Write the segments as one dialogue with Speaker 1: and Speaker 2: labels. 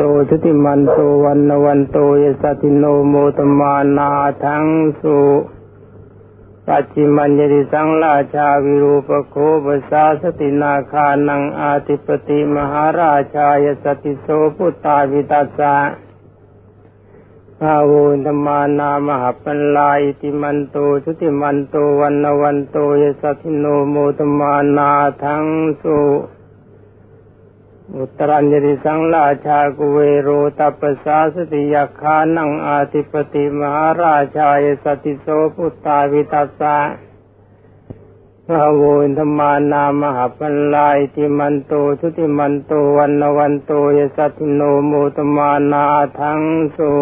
Speaker 1: โตชุติมันโตวันนวันโตยสัติโนโมตมานาทั้งสุปัจจิมัญญริสังราชาวิรูปโคปสาสตินาคานังอาติปติมหาราชายสติโสพุตตาวิตัสสะอาวุธมานามหปัลลาอิติมันโตชุติมันโตวันนวันโตยสัติโนโมตมานาทั้งสุ อุตรัญญริสังราชากุเวโรตัปสาสติยาคานังอาติปติมหาราชายสติโสพุตตาวิตัสสะพระโวนธมานามหาพันลายติมันโตชุติมันโตวันวันโตยสัติโนโมตมานาทังสุ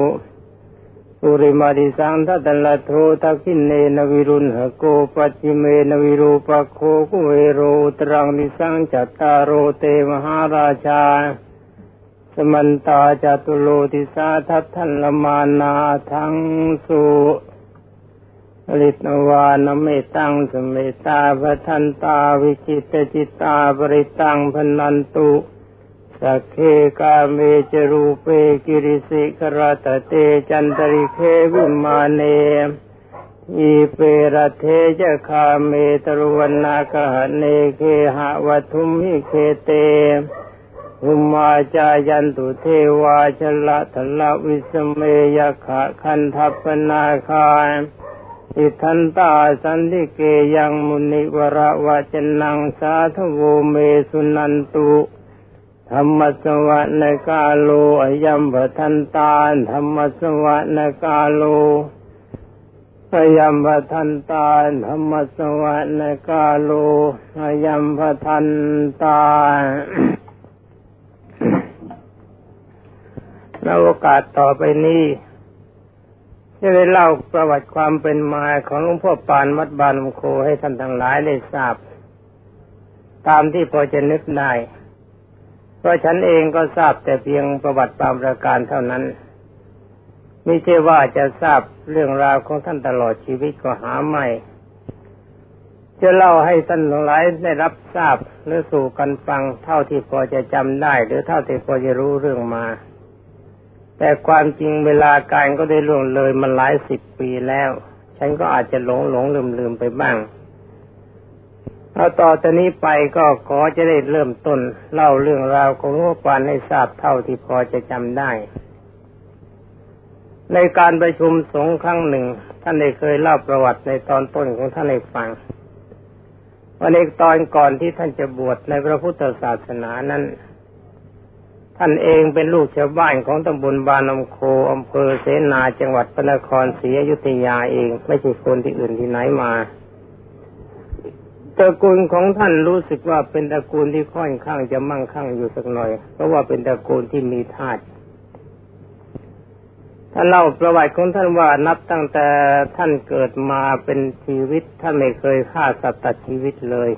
Speaker 1: ปุริมาริสังทัตละโททักินเนนวิรุณหโกปัจิเมนวิรูปโคกุเวโรตรังนิสังจัตตารโรเตมหาราชา สมันตาจตุโลติสาทัตทันละมานาทังสุลิตนวานเมตังสเมตาพทันตาวิจิตจิตาบริตังพนันตุ สักเคกาเมจรูเปกิริสิกราตเตจันตริเควิมาเนอีเปรเทจคาเมตรุวันนากะเนเคหะวัทุมหิเคเตหุมาจายันตุเทวาชละทละวิสเมยขะคันทัปนาคาอิทันตาสันติเกยังมุนิวระวะจนังสาธโวเมสุนันตุ ธรรมสวะนกาโลอยัมปทันตาธรรมสวะนกาโลอยัมปทันตาธรรมสวะนกาโลอยัมปทันตาในโอกาสต่อไปนี้จะได้เล่าประวัติความเป็นมาของหลวงพ่อปานวัดบานมโคให้ท่านทั้งหลายได้ทราบ ตามที่พอจะนึกได้ ราะฉันเองก็ทราบแต่เพียงประวัติตามประการเท่านั้น ไม่ใช่ว่าจะทราบเรื่องราวของท่านตลอดชีวิตก็หาไม่ จะเล่าให้ท่านทั้งหลายได้รับทราบหรือสู่กันฟังเท่าที่พอจะจำได้ หรือเท่าที่พอจะรู้เรื่องมา แต่ความจริงเวลาการก็ได้ล่วงเลยมาหลายสิบปีแล้ว ฉันก็อาจจะหลงหลงลืมลืมไปบ้าง เอาต่อจากนี้ไปก็ขอจะได้เริ่มต้น เล่าเรื่องราวของหลวงปานให้ทราบเท่าที่พอจะจำได้ ในการประชุมสงฆ์ครั้งหนึ่ง ท่านได้เคยเล่าประวัติในตอนต้นของท่านให้ฟังวันในตอนก่อนที่ท่านจะบวชในพระพุทธศาสนานั้น ท่านเองเป็นลูกชาวบ้านของตำบลบานมโคอำเภอเสนาจังหวัดพระนครศรีอยุธยาเอง ไม่ใช่คนที่อื่นที่ไหนมา ตระกูลของท่านรู้สึกว่าเป็นตระกูลที่ค่อนข้างจะมั่งคั่งอยู่สักหน่อย เพราะว่าเป็นตระกูลที่มีธาตุท่านเล่าประวัติของท่านว่านับตั้งแต่ท่านเกิดมาเป็นชีวิตท่านไม่เคยฆ่าสัตว์ตัดชีวิตเลย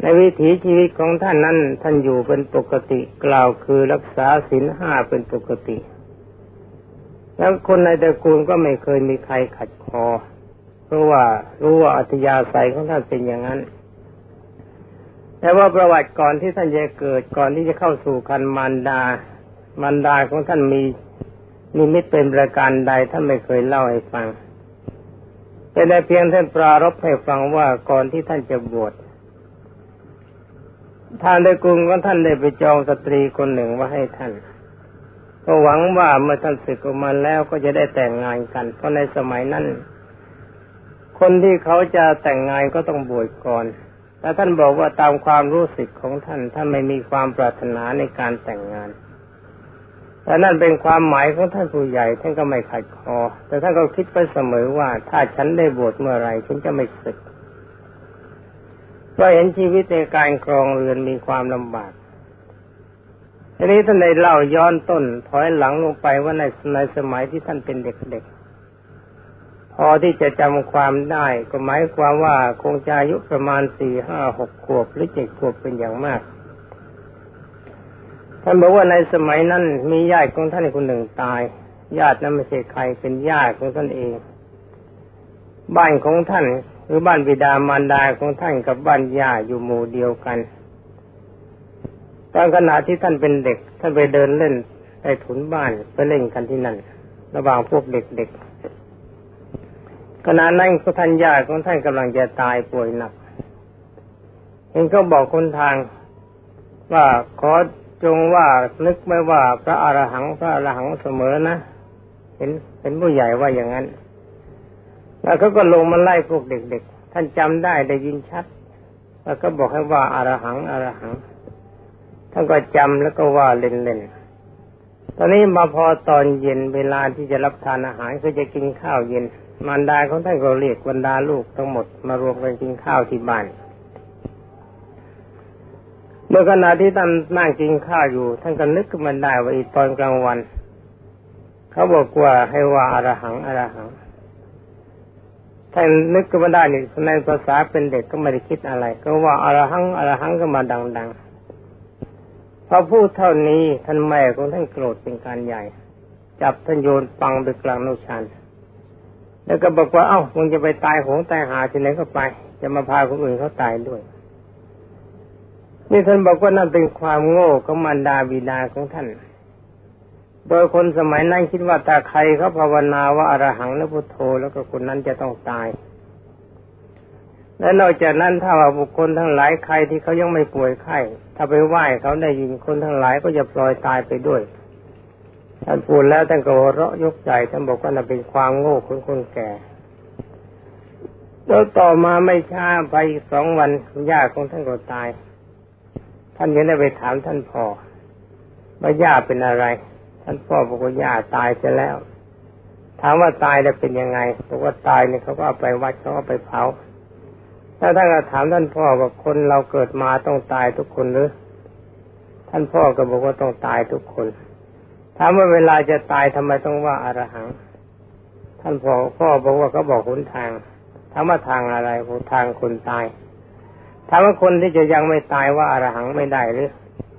Speaker 1: ในวิถีชีวิตของท่านนั้น ท่านอยู่เป็นปกติกล่าวคือรักษาศีลห้าเป็นปกติ แล้วคนในตระกูลก็ไม่เคยมีใครขัดคอ เพราะว่ารู้ว่าอัธยาศัยของท่านเป็นอย่างนั้น แต่ว่าประวัติก่อนที่ท่านจะเกิดก่อนที่จะเข้าสู่คันมารดา มารดาของท่านมีมีมิตรเป็นประการใดท่านไม่เคยเล่าให้ฟังเป็นแต่เพียงท่านปรารบให้ฟังว่าก่อนที่ท่านจะบวชท่านได้กรุงของท่านได้ไปจองสตรีคนหนึ่งว่าให้ท่านก็หวังว่าเมื่อท่านศึกออกมาแล้วก็จะได้แต่งงานกัน เพราะในสมัยนั้น คนที่เขาจะแต่งงานก็ต้องบวชก่อน แต่ท่านบอกว่าตามความรู้สึกของท่านท่านไม่มีความปรารถนาในการแต่งงาน แต่นั่นเป็นความหมายของท่านผู้ใหญ่ ท่านก็ไม่ขัดคอ แต่ท่านก็คิดไปเสมอว่า ถ้าฉันได้บวชเมื่อไรฉันจะไม่สึกเพราะเห็นชีวิตในการครองเรือนมีความลำบากทีนี้ท่านได้เล่าย้อนต้นถอยหลังลงไปว่าในในสมัยที่ท่านเป็นเด็กๆ พอที่จะจำความได้ ก็หมายความว่าคงจะอายุประมาณสี่ห้าหกขวบหรือเจ็ดขวบเป็นอย่างมากท่านบอกว่าในสมัยนั้นมีญาติของท่านคนหนึ่งตาย ญาตินั้นไม่ใช่ใครเป็นญาติของท่านเอง บ้านของท่านหรือบ้านบิดามารดาของท่านกับบ้านญาอยู่หมู่เดียวกันตตอนขณะที่ท่านเป็นเด็ก ท่านไปเดินเล่นในถุนบ้านไปเล่นกันที่นั่น ระหว่างพวกเด็กๆ ขณะนั้นก็ท่านญาติของท่านกำลังจะตายป่วยหนักเองก็บอกคนทางว่าขอจงว่านึกไม่ว่าพระอรหังพระอรหังเสมอนะเห็นเป็นผู้ใหญ่ว่าอย่างนั้น แล้วเขาก็ลงมาไล่พวกเด็กๆ ท่านจำได้ได้ยินชัด แล้วก็บอกให้ว่าอารหังอารหัง ท่านก็จำแล้วก็ว่าเล่นๆ ตอนนี้มาพอตอนเย็นเวลาที่จะรับทานอาหารก็จะกินข้าวเย็น มารดาของท่านก็เรียกบรรดาลูกทั้งหมดมารวมกันกินข้าวที่บ้าน เมื่อขณะที่ท่านนั่งกินข้าวอยู่ ท่านก็นึกขึ้นมาได้ว่าอีตอนกลางวัน เขาบอกว่าให้ว่าอารหังอารหังท่านนึกขึ้นมาได้นี่ในภาษาเป็นเด็กก็ไม่ได้คิดอะไร ก็ว่าอารหังอารหังก็มาดัง ๆ พอพูดเท่านี้ท่านแม่ของท่านโกรธเป็นการใหญ่ จับท่านโยนปังไปกลางนุชัน แล้วก็บอกว่าเอ้ามึงจะไปตายหงตายหาที่ไหนก็ไป จะมาพาคนอื่นเขาตายด้วยนี่ท่านบอกว่านั่นเป็นความโง่ของมารดาบิดาของท่าน โดยคนสมัยนั้นคิดว่าถ้าใครเขาภาวนาว่าอรหังและพุทโธแล้วก็คนนั้นจะต้องตาย และนอกจากนั้นถ้าว่าบุคคลทั้งหลายใครที่เขายังไม่ป่วยไข้ถ้าไปไหว้เขาได้ยินคนทั้งหลายก็จะปล่อยตายไปด้วย ท่านพูดแล้วท่านก็เราะยกใจท่านบอกว่านั่นเป็นความโง่ของคนแก่แล้วต่อมาไม่ช้าไปอีกสองวันญาติของท่านก็ตาย ท่านยังได้ไปถามท่านพ่อว่าย่าเป็นอะไร ท่านพ่อบอกว่าย่าตายจะแล้ว ถามว่าตายแล้วเป็นยังไงบอกว่าตายเนี่ยเขาก็เอาไปวัดเขาก็ไปเผาถ้าท่านก็ถามท่านพ่อว่าคนเราเกิดมาต้องตายทุกคนหรือ ท่านพ่อก็บอกว่าต้องตายทุกคน ถามว่าเวลาจะตายทำไมต้องว่าอารหัง ท่านพ่อพ่อบอกว่าเขาบอกหนทางถามว่าทางอะไรหนทางคนตายถามว่าคนที่จะยังไม่ตายว่าอารหังไม่ได้หรือ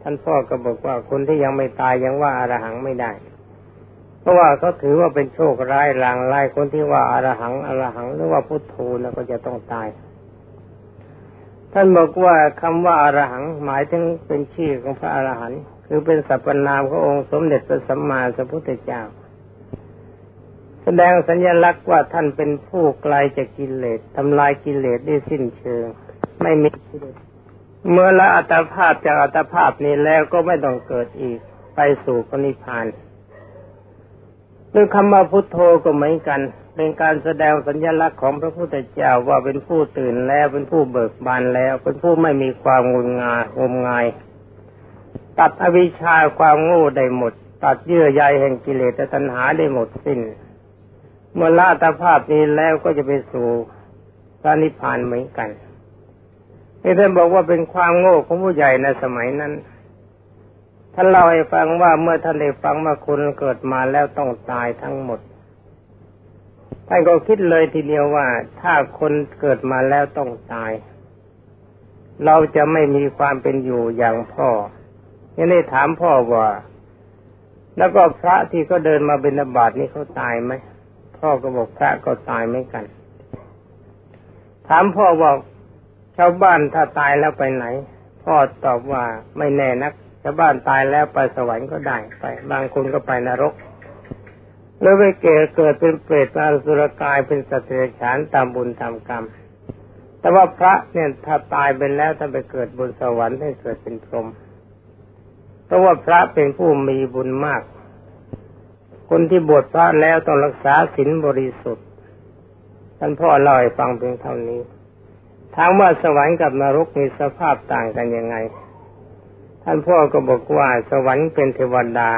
Speaker 1: ท่านพ่อก็บอกว่าคนที่ยังไม่ตายยังว่าอารหังไม่ได้ เพราะว่าเขาถือว่าเป็นโชคร้ายลางร้ายคนที่ว่าอารหังอารหังหรือว่าพุทโธแล้วก็จะต้องตาย ท่านบอกว่าคำว่าอารหังหมายถึงเป็นชื่อของพระอรหันต์ คือเป็นสรรพนามขององค์สมเด็จพระสัมมาสัมพุทธเจ้า แสดงสัญลักษณ์ว่าท่านเป็นผู้ไกลจากกิเลสทำลายกิเลสได้สิ้นเชิง ไม่มีกิเลสเมื่อละอัตภาพจากอัตภาพนี้แล้วก็ไม่ต้องเกิดอีกไปสู่ปณิพานด้วยคำว่าพุทโธก็เหมือนกัน เป็นการแสดงสัญลักษณ์ของพระพุทธเจ้าว่าเป็นผู้ตื่นแล้วเป็นผู้เบิกบานแล้ว เป็นผู้ไม่มีความงุนงางมงาย ตัดอวิชชาความโง่ได้หมด ตัดเยื่อใยแห่งกิเลสตัณหาได้หมดสิ้น เมื่อละอัตภาพนี้แล้วก็จะไปสู่พระนิพพานเหมือนกันที่ท่านบอกว่าเป็นความโง่ของผู้ใหญ่ในสมัยนั้นท่านเล่าให้ฟังว่าเมื่อท่านได้ฟังว่าคนเกิดมาแล้วต้องตายทั้งหมดท่านก็คิดเลยทีเดียวว่า ถ้าคนเกิดมาแล้วต้องตาย เราจะไม่มีความเป็นอยู่อย่างพ่อ ยังได้ถามพ่อว่า แล้วก็พระที่เขาเดินมาเป็นบาตนี่เขาตายไหมพ่อก็บอกพระก็ตายไม่กัน ถามพ่อว่าชาวบ้านถ้าตายแล้วไปไหน พ่อตอบว่าไม่แน่นักชาวบ้านตายแล้วไปสวรรค์ก็ได้ไป บางคนก็ไปนรกแล้วไปเกิดเกิดเป็นเปรตเป็นสุรกายเป็นสัตว์เดรัจฉานตามบุญตามกรรม แต่ว่าพระเนี่ยถ้าตายไปแล้วถ้าไปเกิดบนสวรรค์ให้เกิดเป็นพรหม เพราะว่าพระเป็นผู้มีบุญมาก คนที่บวชพระแล้วต้องรักษาศีลบริสุทธิ์ท่านพ่อเล่าให้ฟังเพียงเท่านี้ถามว่าสวรรค์กับนรกมีสภาพต่างกันยังไง ท่านพ่อก็บอกว่าสวรรค์เป็นเทวดา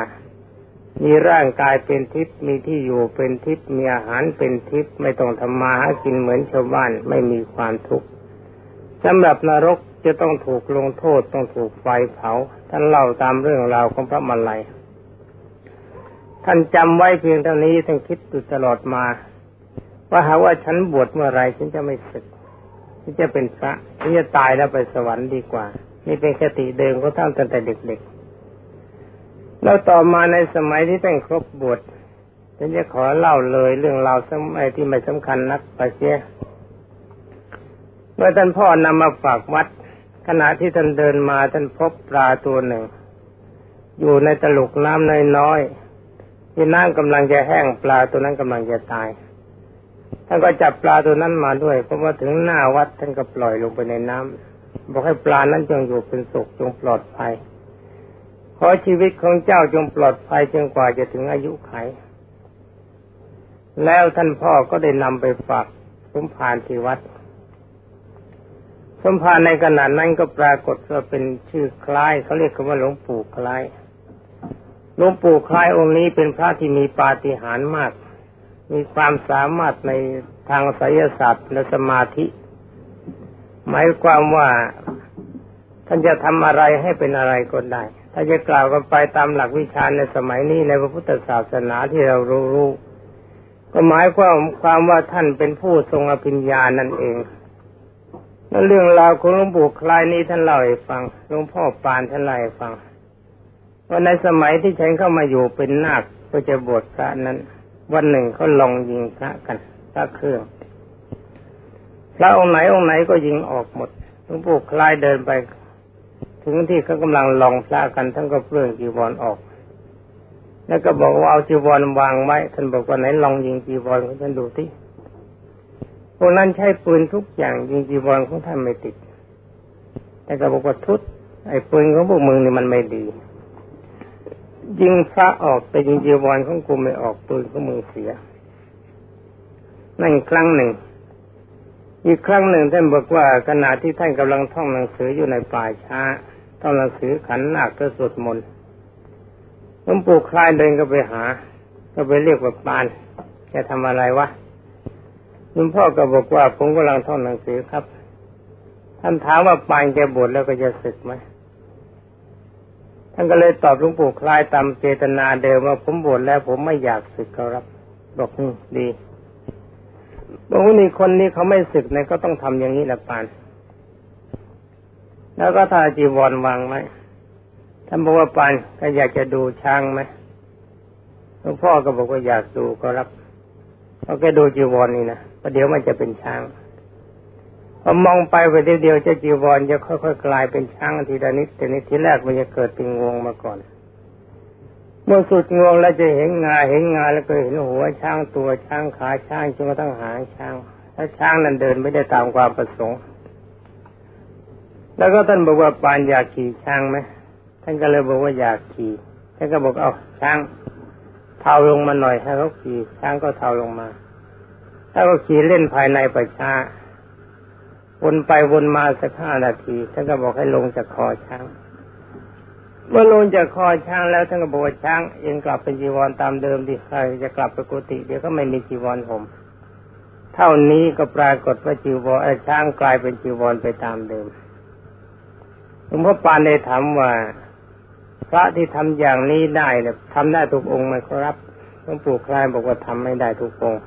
Speaker 1: มีร่างกายเป็นทิพย์มีที่อยู่เป็นทิพย์มีอาหารเป็นทิพย์ไม่ต้องทำมาหากินเหมือนชาวบ้านไม่มีความทุกข์สำหรับนรกจะต้องถูกลงโทษต้องถูกไฟเผา ท่านเล่าตามเรื่องราวของพระมลัย ท่านจำไว้เพียงเท่านี้ท่านคิดอยู่ตลอดมา ว่าหาว่าฉันบวชเมื่อไรฉันจะไม่สึกที่จะเป็นพระที่จะตายแล้วไปสวรรค์ดีกว่า นี่เป็นคติเดิมของท่านตั้งแต่เด็กๆ แล้วต่อมาในสมัยที่แต่งครบบวชฉันจะขอเล่าเลยเรื่องราวสมัยที่ไม่สำคัญนักไปเสียเมื่อท่านพ่อนำมาฝากวัด ขณะที่ท่านเดินมาท่านพบปลาตัวหนึ่ง อยู่ในตลุกน้ำน้อยๆที่น้ำกำลังจะแห้งปลาตัวนั้นกำลังจะตาย ท่านก็จับปลาตัวนั้นมาด้วยเพราะว่าถึงหน้าวัดท่านก็ปล่อยลงไปในน้ำบอกให้ปลานั้นจงอยู่เป็นสุขจงปลอดภัยขอชีวิตของเจ้าจงปลอดภัยจนกว่าจะถึงอายุไข แล้วท่านพ่อก็ได้นำไปฝากสมภารที่วัด สมภารในขณะนั้นก็ปรากฏว่าเป็นชื่อคล้ายเขาเรียกกันว่าหลวงปู่คล้ายหลวงปู่คล้ายองค์นี้เป็นพระที่มีปาฏิหาริย์มาก มีความสามารถในทางไสยศาสตร์และสมาธิ หมายความว่าท่านจะทำอะไรให้เป็นอะไรก็ได้ ถ้าจะกล่าวกันไปตามหลักวิชาในสมัยนี้ในพระพุทธศาสนาที่เรารู้รู้ก็หมายความความว่าท่านเป็นผู้ทรงอภิญญานั่นเอง นั่นเรื่องราวของหลวงปู่คลายนี้ท่านเล่าให้ฟังหลวงพ่อปานท่านเล่าให้ฟังว่าในสมัยที่ฉันเข้ามาอยู่เป็นนาคก็จะบวชพระนั้น วันหนึ่งเขาลองยิงพระกันพระเครื่องพระองค์ไหนองค์ไหนก็ยิงออกหมดหลวงปู่คลายเดินไป ถึงที่เขากำลังลองพระกันทั้งก็เปลื้องจีวรออก แล้วก็บอกว่าเอาจีวรวางไว้ท่านบอกว่าไหนลองยิงจีวรของท่านดูที่ พวกนั้นใช้ปืนทุกอย่างยิงจีวรของท่านไม่ติด แต่ก็บอกว่าทุตไอ้ปืนของพวกมึงนี่มันไม่ดียิงพระออกแต่ยิงจีวรของกูไม่ออกปืนของมึงเสียนั่นครั้งหนึ่ง อีกครั้งหนึ่งท่านบอกว่าขณะที่ท่านกำลังท่องหนังสืออยู่ในป่าช้าท่องหนังสือขันหนักก็สวดมนต์หลวงปู่คลายเดินก็ไปหา ก็ไปเรียกว่าปานจะทำอะไรวะ หลวงพ่อก็บอกว่าผมกำลังท่องหนังสือครับท่านถามว่าปานแกบวชแล้วก็จะศึกไหมท่านก็เลยตอบหลวงปู่คลายตามเจตนาเดิมว่าผมบวชแล้วผมไม่อยากศึกเขารับบอกดีบอกว่านี่คนนี้เขาไม่ศึกเนี่ยก็ต้องทำอย่างนี้แหละปาน แล้วก็ถ้าจีวรวางไหมท่านบอกว่าปานก็อยากจะดูช้างไหมหลวงพ่อก็บอกว่าอยากดูก็รับ เขาแค่ดูจีวรนนี่นะประเดี๋ยวมันจะเป็นช้างพอมองไปไปเดียวจะจีวรจะค่อยๆกลายเป็นช้างทีละนิดแต่นิดทีแรกมันจะเกิดเป็นงวงมาก่อน เมื่อสุดงวงแล้วจะเห็นงาเห็นงาแล้วก็เห็นหัวช้างตัวช้างขาช้างจนกระทั่งหางช้างถ้าช้างนั้นเดินไม่ได้ตามความประสงค์ แล้วก็ท่านบอกว่าปานอยากขี่ช้างไหมท่านก็เลยบอกว่าอยากขี่ท่านก็บอกเอาช้าง เทาลงมาหน่อยให้เขาขี่ช้างก็เทาลงมา ถ้าก็ขี่เล่นภายในประชาวนไปวนมาสักห้านาทีท่านก็บอกให้ลงจากคอช้าง เมื่อลงจากคอช้างแล้วท่านก็บอกว่าช้างเองกลับเป็นจีวรตามเดิมดิใครจะกลับไปกุฏิเดี๋ยวก็ไม่มีจีวรผมเท่านี้ก็ปรากฏว่าจีวรช้างกลายเป็นจีวรไปตามเดิมหลวงพ่อปานได้ถามว่า พระที่ทำอย่างนี้ได้เนี่ยทำได้ทุกองค์ไหมครับหลวงปู่คลายบอกว่าทำไม่ได้ทุกองค์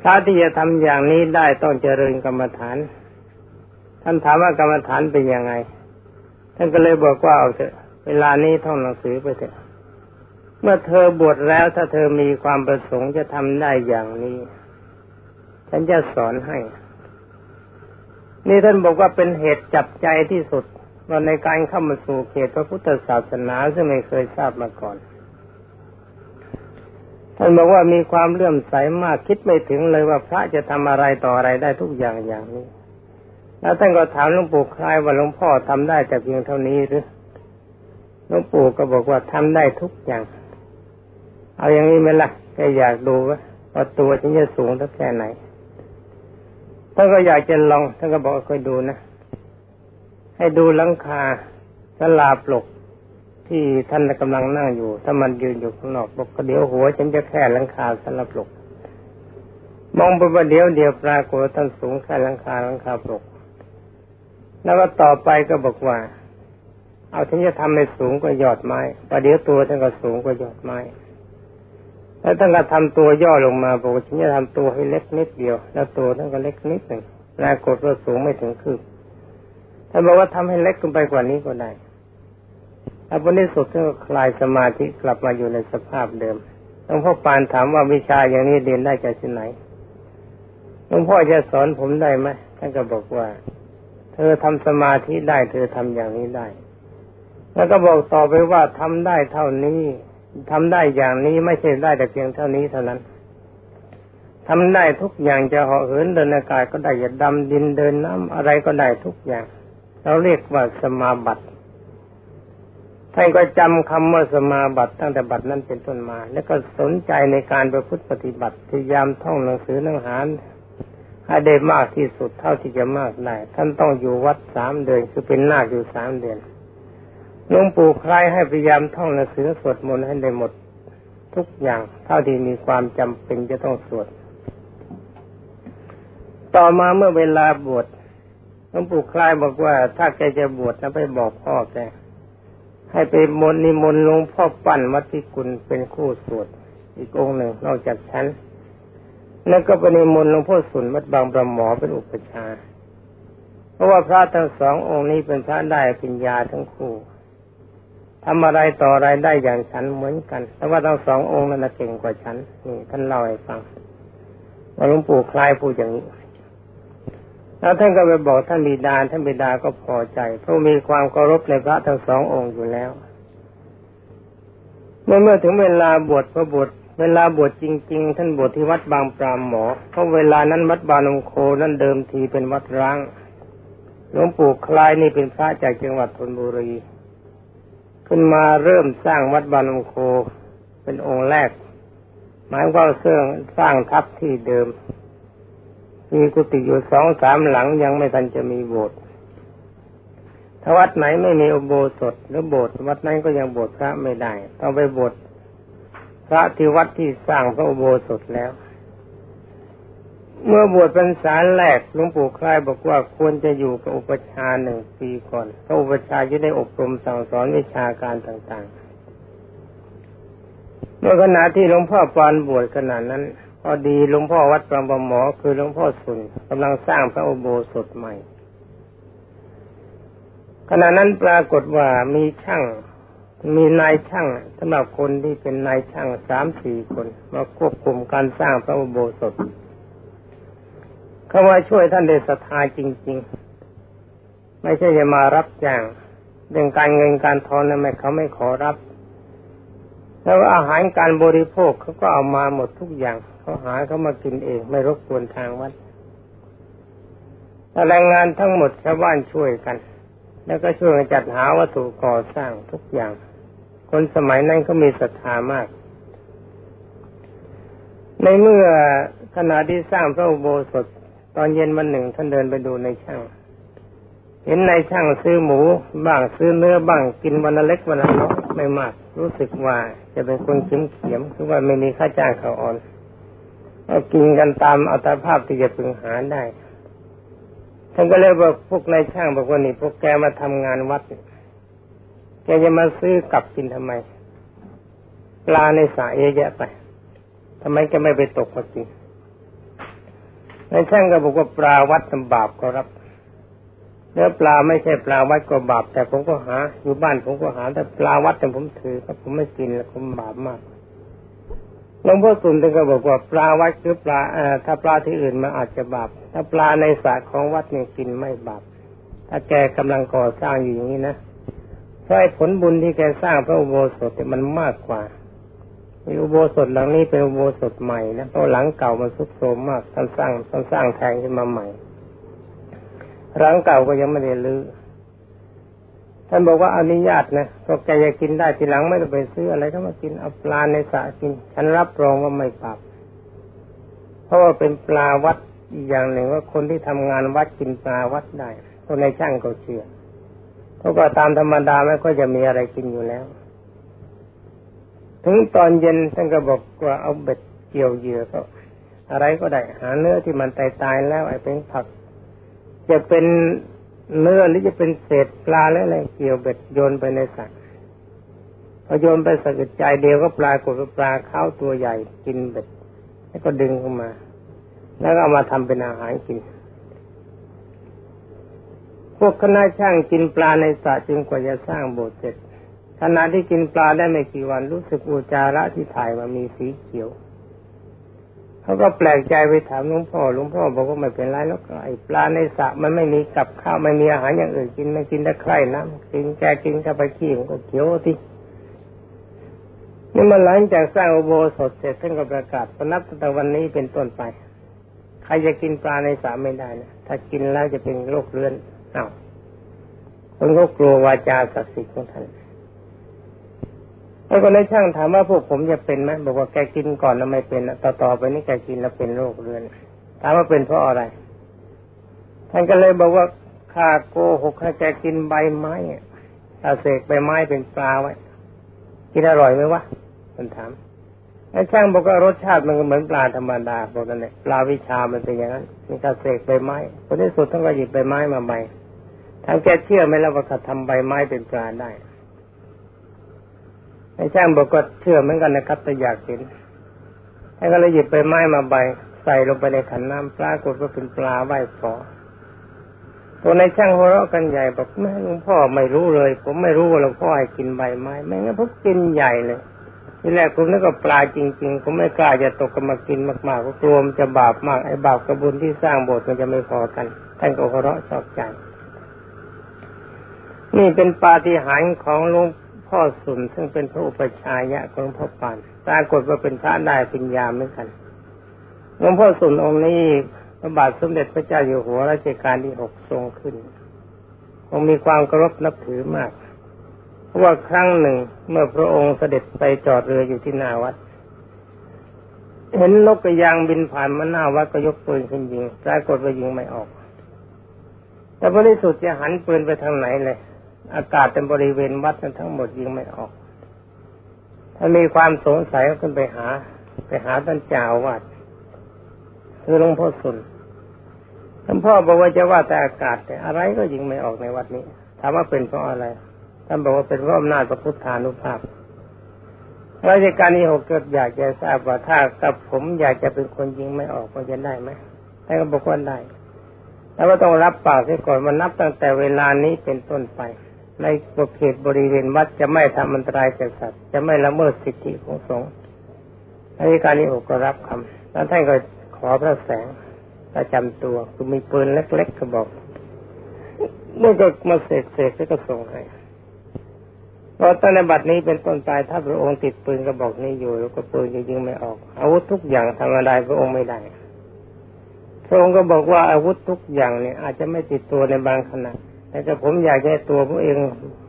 Speaker 1: พระที่จะทำอย่างนี้ได้ต้องเจริญกรรมฐาน ท่านถามว่ากรรมฐานเป็นยังไง ท่านก็เลยบอกว่าเอาเถอะ เวลานี้ท่องหนังสือไปเถอะ เมื่อเธอบวชแล้วถ้าเธอมีความประสงค์จะทำได้อย่างนี้ ฉันจะสอนให้ นี่ท่านบอกว่าเป็นเหตุจับใจที่สุด ว่าในการเข้ามาสู่เขตพระพุทธศาสนาซึ่งไม่เคยทราบมาก่อน ท่านบอกว่ามีความเลื่อมใสมากคิดไม่ถึงเลยว่าพระจะทำอะไรต่ออะไรได้ทุกอย่างอย่างนี้ แล้วท่านก็ถามหลวงปู่คลายว่าหลวงพ่อทำได้แต่เพียงเท่านี้หรือหลวงปู่ก็บอกว่าทำได้ทุกอย่าง เอาอย่างนี้ไหมล่ะแกอยากดูว่าตัวฉันจะสูงเท่าแค่ไหนท่านก็อยากจะลองท่านก็บอกค่อยดูนะ ให้ดูหลังคาสลาปลกที่ท่านกำลังนั่งอยู่ ถ้ามันยืนอยู่ข้างนอกบอกก็เดี๋ยวหัวฉันจะแค่หลังคาสลาปลกมองไปประเดี๋ยวเดียวปรากฏท่านสูงแค่หลังคาหลังคาปลกแล้วก็ต่อไปก็บอกว่า เอาฉันจะทำให้สูงกว่ายอดไม้ประเดี๋ยวตัวท่านก็สูงกว่ายอดไม้แล้วท่านก็ทำตัวย่อลงมาบอกว่าฉันจะทำตัวให้เล็กนิดเดียว แล้วตัวท่านก็เล็กนิดหนึ่งปรากฏว่าสูงไม่ถึงครึ่ง ท่านบอกว่าทำให้เล็กขึ้นไปกว่านี้ก็ได้แล้วผลที่สุดก็คลายสมาธิกลับมาอยู่ในสภาพเดิมหลวงพ่อปานถามว่าวิชาอย่างนี้เรียนได้จากที่ไหนหลวงพ่อจะสอนผมได้ไหมท่านก็บอกว่า เธอทำสมาธิได้ เธอทำอย่างนี้ได้ แล้วก็บอกต่อไปว่าทำได้เท่านี้ทำได้อย่างนี้ไม่ใช่ได้แต่เพียงเท่านี้เท่านั้นทำได้ทุกอย่างจะเหาะเหินเดินอากาศก็ได้จะดำดินเดินน้ำอะไรก็ได้ทุกอย่าง เราเรียกว่าสมาบัติท่านก็จำคำว่าสมาบัติตั้งแต่บัตินั้นเป็นต้นมา แล้วก็สนใจในการประพฤติปฏิบัติพยายามท่องหนังสือหนังหารให้ได้มากที่สุดเท่าที่จะมากได้ท่านต้องอยู่วัดสามเดือนคือเป็นนาคอยู่สามเดือนหลวงปู่คลายให้พยายามท่องหนังสือสวดมนต์ให้ได้หมดทุกอย่าง เท่าที่มีความจำเป็นจะต้องสวด ต่อมาเมื่อเวลาบวช ลวงปู่คลายบอกว่า ถ้าแกจะบวชนะไปบอกพ่อแกให้ไปมนนิมนต์หลวงพ่อปั้นมัติกุลเป็นคู่สวดอีกองหนึ่งนอกจากฉันแล้วก็ไปนิมนต์หลวงพ่อสุนวัดบางประหมอเป็นอุปชาเพราะว่าพระทั้งสององค์นี้เป็นพระได้ปัญญาทั้งคู่ทำอะไรต่ออะไรได้อย่างฉันเหมือนกัน แต่ว่าทั้งสององค์นั้นเก่งกว่าฉัน นี่ท่านเล่าให้ฟังว่าหลวงปู่คลายพูดอย่างนี้ แล้วท่านก็ไปบอกท่านบิดาท่านบิดาก็พอใจ เพราะมีความเคารพในพระทั้งสององค์อยู่แล้ว เมื่อเมื่อถึงเวลาบวชพระบวชเวลาบวชจริง ๆ ท่านบวชที่วัดบางปรามหมอ เพราะเวลานั้นวัดบางนงโคนั้นเดิมทีเป็นวัดร้างหลวงปู่คลายนี่เป็นพระจากจังหวัดธนบุรี ขึ้นมาเริ่มสร้างวัดบางนงโคเป็นองค์แรก หมายว่าเสื่องสร้างทับที่เดิม มีกุฏิอยู่สองสามหลังยังไม่ทันจะมีโบสถ์ถ้าวัดไหนไม่มีอุโบสถหรือโบสถ์วัดนั้นก็ยังโบสถ์พระไม่ได้ ต้องไปโบสถ์พระที่วัดที่สร้างพระอุโบสถแล้ว เมื่อบวชเป็นสารแรกหลวงปู่คลายบอกว่าควรจะอยู่กับอุปชาหนึ่งปีก่อนพระอุปชาจะได้อบรมสั่งสอนวิชาการต่างๆเมื่อขณะที่หลวงพ่อปานบวชขณะนั้น พอดีหลวงพ่อวัดปรมหมอคือหลวงพ่อสุนกำลังสร้างพระอุโบสถใหม่ ขณะนั้นปรากฏว่ามีช่าง มีนายช่างสำหรับคนที่เป็นนายช่างสามสี่คนมาควบคุมการสร้างพระอุโบสถเขาว่าช่วยท่านเดชทาจริง ๆ ไม่ใช่จะมารับจ้างเรื่องการเงินการทอนนั้นไม่เขาไม่ขอรับ แล้วอาหารการบริโภคเขาก็เอามาหมดทุกอย่าง เขาหาเขามากินเองไม่รบกวนทางวัดแรงงานทั้งหมดชาวบ้านช่วยกัน แล้วก็ช่วยจัดหาวัตถุก่อสร้างทุกอย่าง คนสมัยนั้นก็มีศรัทธามาก ในเมื่อขณะที่สร้างพระอุโบสถตอนเย็นวันหนึ่งท่านเดินไปดูในช่าง เห็นในช่างซื้อหมูบ้างซื้อเนื้อบ้างกินวันละเล็กวันละน้อยไม่มาก รู้สึกว่าจะเป็นคนเขียมเขียมคือว่าไม่มีค่าจ้างเขาอ่อน ก็กินกันตามอัตภาพที่จะพึงหาได้ท่านก็เลยบอกพวกนายช่างบอกว่านี่พวกแกมาทำงานวัดแกจะมาซื้อกลับกินทำไมปลาในสระเยอะแยะไปทำไมแกไม่ไปตกมากินในช่างก็บอกว่าปลาวัดทำบาปก็รับเนื้อปลาไม่ใช่ปลาวัดก็บาปแต่ผมก็หา อยู่บ้านผมก็หา แต่ปลาวัดแต่ผมถือครับผมไม่กินแล้วผมบาปมาก หลวงพ่อสุนท่านก็บอกว่าปลาวัดคือปลาถ้าปลาที่อื่นมันอาจจะบาปถ้าปลาในสระของวัดเนี่ยกินไม่บาปถ้าแกกำลังก่อสร้างอยู่อย่างนี้นะเพราะผลบุญที่แกสร้างพระอุโบสถมันมากกว่าอุโบสถหลังนี้เป็นอุโบสถใหม่นะเพราะหลังเก่ามันสุดโทรมมากท่านสร้างท่านสร้างแทนขึ้นมาใหม่หลังเก่าก็ยังไม่ได้ลื้อ ท่านบอกว่าอนุญาตนะพวกแกจะกินได้ทีหลังไม่ต้องไปซื้ออะไรก็มากินเอาปลาในสระกิน ฉันรับรองว่าไม่ปรับ เพราะว่าเป็นปลาวัดอีกอย่างหนึ่งว่าคนที่ทำงานวัดกินปลาวัดได้คนในช่างก็เชื่อเขาก็ตามธรรมดาไม่ค่อยจะมีอะไรกินอยู่แล้ว ถึงตอนเย็นท่านก็บอกว่าเอาเบ็ดเกี่ยวเหยื่อก็ อะไรก็ได้ หาเนื้อที่มันตายตายแล้วไอ้เป็นผัก จะเป็น เนื้อหรือจะเป็นเศษปลาแล้วอะไรเกี่ยวเบ็ดโยนไปในสระพอโยนไปสักใจเดียวก็ปลากดปลาเข้าตัวใหญ่กินเบ็ด แล้วก็ดึงเข้ามา แล้วก็เอามาทำเป็นอาหารกิน พวกคณะช่างกินปลาในสระจึงกว่าจะสร้างโบสถ์เสร็จขณะที่กินปลาได้ไม่กี่วันรู้สึกอุจาระที่ถ่ายมามีสีเขียว เขาก็แปลกใจไปถามหลวงพ่อหลวงพ่อบอกว่าไม่เป็นไรแล้วไอ้ปลาในสระมันไม่มีกับข้าวไม่มีอาหารอย่างอื่นกินไม่กินแต่ไข่น้ำกินแกกินกับไปขี้มันก็เขียวที่นี่มันหลังจากสร้างอุโบสถเสร็จท่านก็ประกาศนับตั้งแต่วันนี้เป็นต้นไป ใครจะกินปลาในสระไม่ได้นะถ้ากินแล้วจะเป็นโรคเรื้อนอ้าวคนก็กลัววาจาศักดิ์สิทธิ์ของท่าน แล้วก็ในช่างถามว่าพวกผมจะเป็นไหมบอกว่าแกกินก่อนแล้วไม่เป็นต่อต่อไปนี่แกกินแล้วเป็นโรคเรื้อนถามว่าเป็นเพราะอะไรท่านก็เลยบอกว่าข้าโกหกให้แกกินใบไม้ถ้าเสกใบไม้เป็นปลาไว้กินอร่อยไหมวะท่านถามไอ้ช่างบอกว่ารสชาติมันก็เหมือนปลาธรรมดาบอกกันเลยปลาวิชามันเป็นอย่างนั้นมีการเสกใบไม้ผลที่สุดต้องก็หยิบใบไม้มาใบทางแกเชื่อไหมแล้วว่าเขาทำใบไม้เป็นปลาได้ ไอ้ช่างบอกก็เชื่อเหมือนกันนะครับแต่อยากเห็นท่านก็เลยหยิบใบไม้มาใบ ใส่ลงไปในขันน้ำปลากฏว่าเป็นปลาไหว้ขอตัวในช่างหัวเราะกันใหญ่บอกแม่หลวงพ่อไม่รู้เลย ผมไม่รู้ว่าหลวงพ่อให้กินใบไม้ไม่งั้นผมกินใหญ่เลยทีแรกผมนึกว่าปลาจริง ๆ ผมไม่กล้าจะตกกันมากินมากๆก็กลัวมันจะบาปมากไอ้บาปกระบุญที่สร้างโบสถ์มันจะไม่พอกันท่านก็หัวเราะชอบใจนี่เป็นปาฏิหาริย์ของหลวง พ่อสุนซึ่งเป็นพระอุปชายะของพ่อปานปรากฏว่าเป็นพระได้ปัญญาเหมือนกันหลวงพ่อสุนองค์นี้พระบาทสมเด็จพระเจ้าอยู่หัวรัชกาลที่หกทรงขึ้นคงมีความเคารพนับถือมากเพราะว่าครั้งหนึ่งเมื่อพระองค์เสด็จไปจอดเรืออยู่ที่หน้าวัด เห็นนกกระยางบินผ่านมาหน้าวัดก็ยกปืนขึ้นยิงปรากฏว่ายิงไม่ออก แต่บริสุทธิ์จะหันปืนไปทางไหนเลย อากาศเป็นบริเวณวัดนั้นทั้งหมดยิงไม่ออก ถ้ามีความสงสัยก็ขึ้นไปหา ไปหาท่านเจ้าวาดคือหลวงพ่อสุนท่านพ่อบอกว่าจะว่าแต่อากาศแต่อะไรก็ยิงไม่ออกในวัดนี้ ถามว่าเป็นเพราะอะไรท่านบอกว่าเป็นเพราะอำนาจพระพุทธานุภาพราชการที่หกเกิดอยากจะทราบว่าถ้ากับผมอยากจะเป็นคนยิงไม่ออกมันจะได้ไหมท่านก็บอกว่าได้แต่ว่าต้องรับปากเสียก่อนมันนับตั้งแต่เวลานี้เป็นต้นไป ในเขตบริเวณวัดจะไม่ทำอันตรายแก่สัตว์จะไม่ละเมิดสิทธิของสงฆ์อธิการนี้อกก็รับคำแล้วท่านก็ขอพระแสงประจำตัวคือมีปืนเล็กๆก็บอกเมื่อก็มาเสกเสกแล้วก็ส่งให้เพราะตั้งแต่บัดนี้เป็นต้นไปถ้าพระองค์ติดปืนกระบอกนี้อยู่แล้วก็ปืนจะยิงไม่ออก อาวุธทุกอย่างทำอะไรพระองค์ไม่ได้พระองค์ก็บอกว่าอาวุธทุกอย่างเนี่ยอาจจะไม่ติดตัวในบางขณะ แต่ถ้าผมอยากให้ตัวผมเอง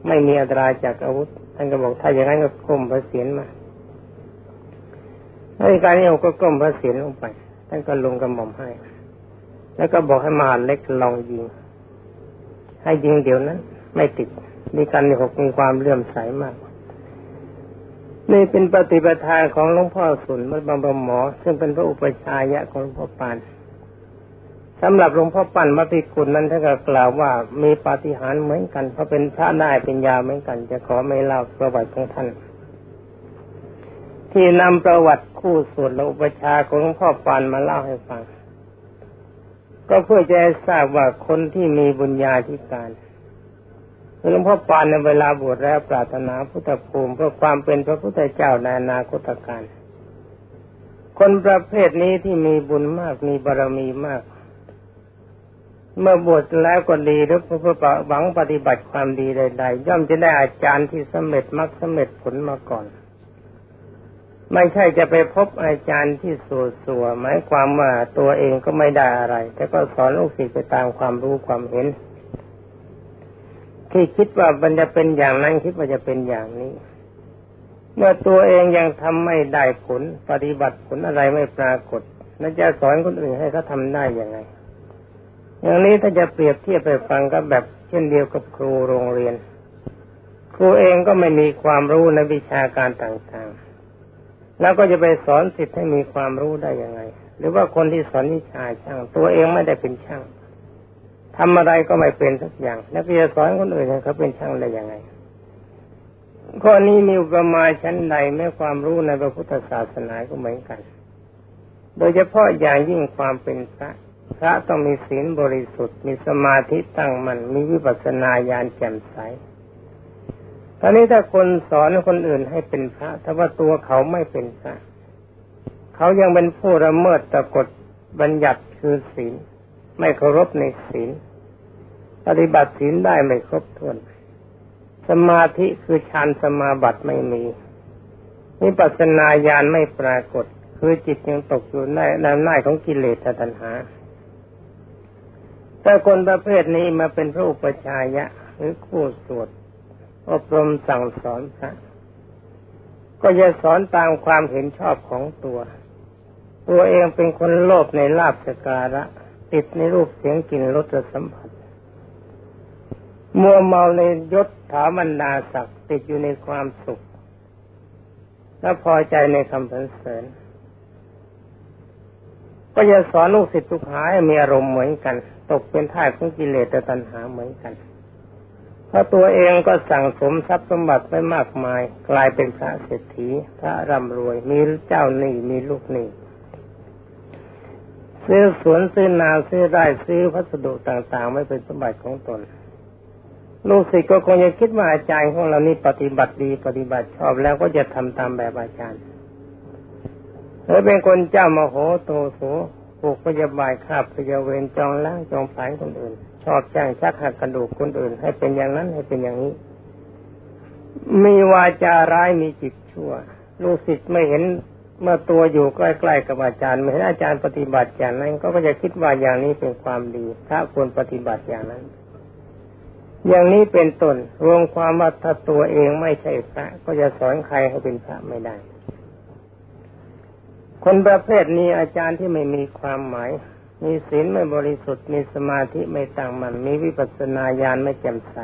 Speaker 1: ไม่มีอันตรายจากอาวุธ ท่านก็บอกถ้าอย่างนั้นก็ก้มพระเศียรมาในการนี้ผมก็ก้มพระเศียรลงไป ท่านก็ลงกระหม่อมให้ แล้วก็บอกให้มาเล็กลองยิง ให้ยิงเดี๋ยวนั้น ไม่ติด มีการนี่หกมีความเลื่อมใสมาก นี่เป็นปฏิปทาของหลวงพ่อสุนมัดบางบหมอ ซึ่งเป็นพระอุปชายะของหลวงพ่อปาน สำหรับหลวงพ่อปั้นมัติคุณนั้นท่านก็กล่าวว่ามีปาฏิหาริย์เหมือนกันเพราะเป็นพระได้เป็นยาเหมือนกัน จะขอไม่เล่าประวัติของท่าน ที่นำประวัติคู่ส่วนและอุปชาของหลวงพ่อปานมาเล่าให้ฟัง ก็เพื่อจะทราบว่าคนที่มีบุญญาธิการหลวงพ่อปานในเวลาบวชแล้วปรารถนาพุทธภูมิเพื่อความเป็นพระพุทธเจ้าในอนาคตการคนประเภทนี้ที่มีบุญมากมีบารมีมาก เมื่อบวชแล้วก็ดีหรือเพื่อหวังปฏิบัติความดีใดๆย่อมจะได้อาจารย์ที่สำเร็จมรรคสำเร็จผลมาก่อน ไม่ใช่จะไปพบอาจารย์ที่สัวสัวหมายความว่าตัวเองก็ไม่ได้อะไร แต่ก็สอนลูกศิษย์ไปตามความรู้ความเห็น ที่คิดว่ามันจะเป็นอย่างนั้นคิดว่าจะเป็นอย่างนี้ เมื่อตัวเองยังทำไม่ได้ผล ปฏิบัติผลอะไรไม่ปรากฏนั่นจะสอนคนอื่นให้เขาทาได้อย่างไง อย่างนี้ถ้าจะเปรียบเทียบไปฟังก็แบบเช่นเดียวกับครูโรงเรียน ครูเองก็ไม่มีความรู้ในวิชาการต่างๆ แล้วก็จะไปสอนสิทธิ์ให้มีความรู้ได้ยังไง หรือว่าคนที่สอนวิชาช่าง ตัวเองไม่ได้เป็นช่างทำอะไรก็ไม่เป็นสักอย่าง แล้วจะสอนคนอื่นเขาเป็นช่างได้ยังไงข้อนี้มีอุปมาชั้นใดแม้ความรู้ในพระพุทธศาสนาก็เหมือนกัน โดยเฉพาะอย่างยิ่งความเป็นพระ พระต้องมีศีลบริสุทธิ์ มีสมาธิตั้งมัน่นมีวิปัสสนาญาณแจ่มใส ตอนนี้ถ้าคนสอนคนอื่นให้เป็นพระถ้าว่าตัวเขาไม่เป็นพระเขายังเป็นผู้ละเมิดตะกฎบัญญัติคือศีล ไม่เคารพในศีล ปฏิบัติศีลได้ไม่ครบถ้วน สมาธิคือฌานสมาบัติไม่มีนิปัสนาญาณไม่ปรากฏ คือจิตยังตกอยู่ในในหน้าของกิเลสตัณหา ถ้าคนประเภทนี้มาเป็นพระอุปชายะ หรือคู่สวดอบรมสั่งสอนพระก็จะสอนตามความเห็นชอบของตัว ตัวเองเป็นคนโลภในลาบสการะ ติดในรูปเสียงกลิ่นรสสัมผัส มัวเมาในยศถามันดาศักดิ์ติดอยู่ในความสุข และพอใจในคำสรรเสริญ ก็จะสอนลูกศิษย์ทุกหายมีอารมณ์เหมือนกัน ตกเป็นท่าของกิเลสแตัณหาเหมือนกันพราะตัวเองก็สั่งสมทรัพย์สมบัติไปมากมาย กลายเป็นพระเศรษฐีพระร่ำรวย มีเจ้าหนี้มีลูกหนี้ซื้อสวนซื้อนาซื้อไร่ซื้อพัสดุต่างๆ ไม่เป็นสมบัติของตน ลูกศิษย์ก็คงจะคิดว่าอาจารย์ของเรานี่ปฏิบัติดีปฏิบัติชอบแล้วก็จะทำตามแบบอาจารย์ หรือเป็นคนเจ้ามโหโตโสผูกพยาบายคาบพยาเวรจองล้างจองผายคนอื่น ชอบแจ้งชักหักกระดูกคนอื่น ให้เป็นอย่างนั้นให้เป็นอย่างนี้ มีวาจาร้ายมีจิตชั่ว ลูกศิษย์ไม่เห็นเมื่อตัวอยู่ใกล้ๆกับอาจารย์ไม่เห็นอาจารย์ปฏิบัติอย่างนั้น ก็จะคิดว่าอย่างนี้เป็นความดีถ้าควรปฏิบัติอย่างนั้น อย่างนี้เป็นต้นรวมความว่าถ้าตัวเองไม่ใช่พระ ก็จะสอนใครให้เป็นพระไม่ได้ คนประเภทนี้อาจารย์ที่ไม่มีความหมาย มีศีลไม่บริสุทธิ์ มีสมาธิไม่ตั้งมัน่น มีวิปัสสนาญาณไม่แจ่มใส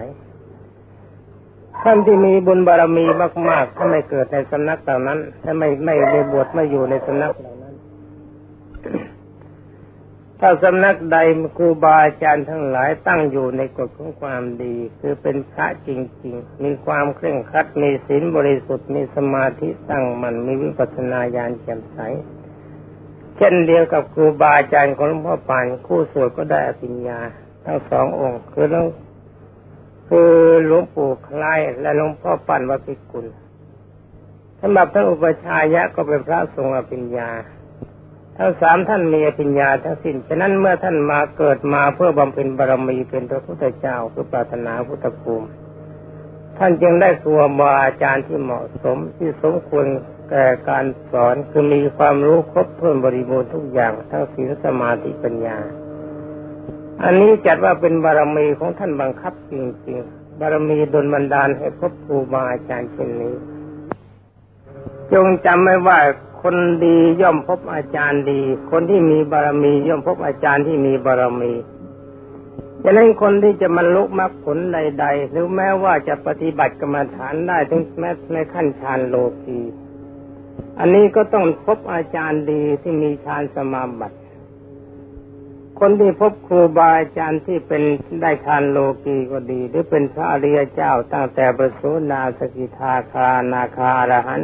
Speaker 1: ท่านที่มีบุญบารมีมากๆ ถ้าไม่เกิดในสำนักเหล่านั้น ถ้าไม่ไม่ได้บวชไม่อยู่ในสำนักเหล่า ถ้าสำนักใดครูบาอาจารย์ทั้งหลายตั้งอยู่ในกฎของความดี คือเป็นพระจริง ๆ มีความเคร่งครัดมีศีลบริสุทธิ์มีสมาธิตั้งมัน่นมีวิปัสสนาญาณแจ่มใสเช่นเดียวกับครูบาอาจารย์ของหลวงพ่อปานคู่สวดก็ได้อภิญญา ทั้งสององค์ คือหลวงคือหลวงปู่คล้ายและหลวงพ่อปันวัปิกุลสำหรับท่านอุปชายะก็เป็นพระทรงอภิญญา ทั้งสามท่านมีอภิญญาทั้งสิ้น ฉะนั้นเมื่อท่านมาเกิดมาเพื่อบำเพ็ญบารมีเป็นพระพุทธเจ้าคือปรารถนาพุทธภูมิ ท่านจึงได้ครูบาอาจารย์ที่เหมาะสมที่สมควรแก่การสอนคือมีความรู้ครบถ้วนบริบูรณ์ทุกอย่างทั้งศีลสมาธิปัญญา อันนี้จัดว่าเป็นบารมีของท่านบังคับจริงๆ บารมีดลบันดาลให้พบครูบาอาจารย์เช่นนี้ จงจำไว้ว่า คนดีย่อมพบอาจารย์ดี คนที่มีบารมีย่อมพบอาจารย์ที่มีบารมีดังนั้นคนที่จะมาลุกมรรคผลใด ๆ หรือแม้ว่าจะปฏิบัติกรรมฐานได้ถึงแม้ในขั้นฌานโลกีอันนี้ก็ต้องพบอาจารย์ดีที่มีฌานสมาบัติ คนที่พบครูบาอาจารย์ที่เป็นได้ฌานโลกีก็ดี หรือเป็นพระอริยเจ้าตั้งแต่ประสูนาสกิทาคานาคาอรหัน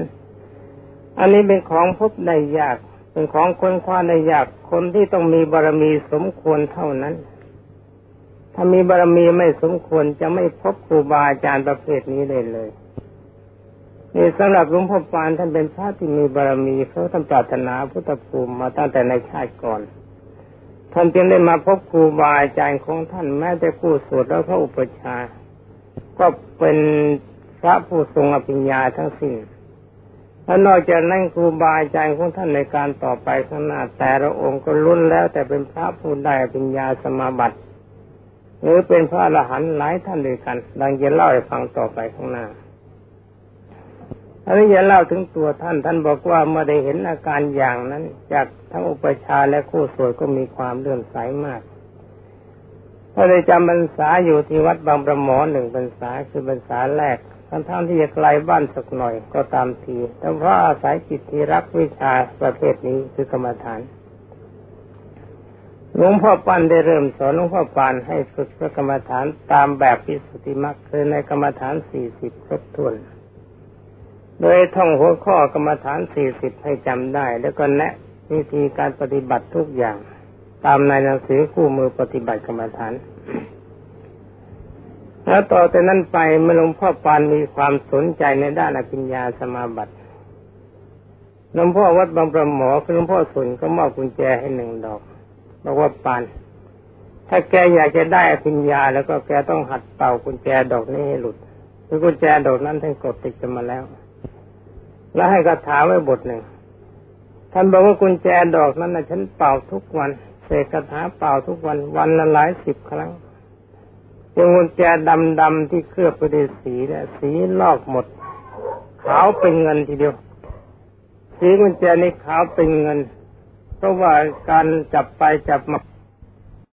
Speaker 1: อันนี้เป็นของพบได้ยาก เป็นของค้นคว้าได้ยาก คนที่ต้องมีบารมีสมควรเท่านั้น ถ้ามีบารมีไม่สมควรจะไม่พบครูบาอาจารย์ประเภทนี้ได้เลยนี่สำหรับหลวงพ่อปานท่านเป็นพระที่มีบารมีเพราะท่านปรารถนาพุทธภูมิมาตั้งแต่ในชาติก่อน ท่านจึงได้มาพบครูบาอาจารย์ของท่านแม้แต่ผู้สวดแล้วพระอุปชา ก็เป็นพระผู้ทรงอภิญญาทั้งสิ้น และนอกจากนั้นครูบาอาจารย์ของท่านในการต่อไปข้างหน้าแต่ละองค์ก็ลุ้นแล้วแต่เป็นพระผู้ได้อภิญญาสมาบัติหรือเป็นพระอรหันต์หลายท่านด้วยกัน ดังจะเล่าให้ฟังต่อไปข้างหน้าอันนี้จะเล่าถึงตัวท่านท่านบอกว่าเมื่อได้เห็นอาการอย่างนั้น จากทั้งอุปชาและคู่สวยก็มีความเลื่อมใสมากพอได้จำพรรษาอยู่ที่วัดบางประหมอหนึ่งพรรษาคือพรรษาแรก ทั้งท่านที่จะไกลบ้านสักหน่อยก็ตามทีแต่เพราะอาศัยจิตที่รักวิชาประเภทนี้คือกรรมฐานหลวงพ่อปันได้เริ่มสอนหลวงพ่อปานให้ฝึกพระกรรมฐานตามแบบพิสุทธิมรรคคือในกรรมฐานสี่สิบครบถ้วน โดยท่องหัวข้อกรรมฐานสี่สิบให้จำได้ แล้วก็แนะวิธีการปฏิบัติทุกอย่าง ตามในหนังสือคู่มือปฏิบัติกรรมฐาน แล้วต่อจากนั้นไปเมื่อหลวงพ่อปานมีความสนใจในด้านอภิญญาสมาบัติหลวงพ่อวัดบางประหมอคือหลวงพ่อสุนก็มอบกุญแจให้หนึ่งดอกบอกว่าปานถ้าแกอยากจะได้อภิญญา แล้วก็แกต้องหัดเป่ากุญแจดอกนี้ให้หลุดคือกุญแจดอกนั้นท่านกดติดกันมาแล้ว แล้วให้คาถาไว้บทหนึ่งท่านบอกว่ากุญแจดอกนั้นนะฉันเป่าทุกวันเสกคาถาเป่าทุกวันวันละหลายสิบครั้ง เป็นกุญแจดำๆที่เคลือบไปด้วยสีเนี่ยสีลอกหมด ขาวเป็นเงินทีเดียว สีกุญแจนี่ขาวเป็นเงิน เพราะว่าการจับไปจับมา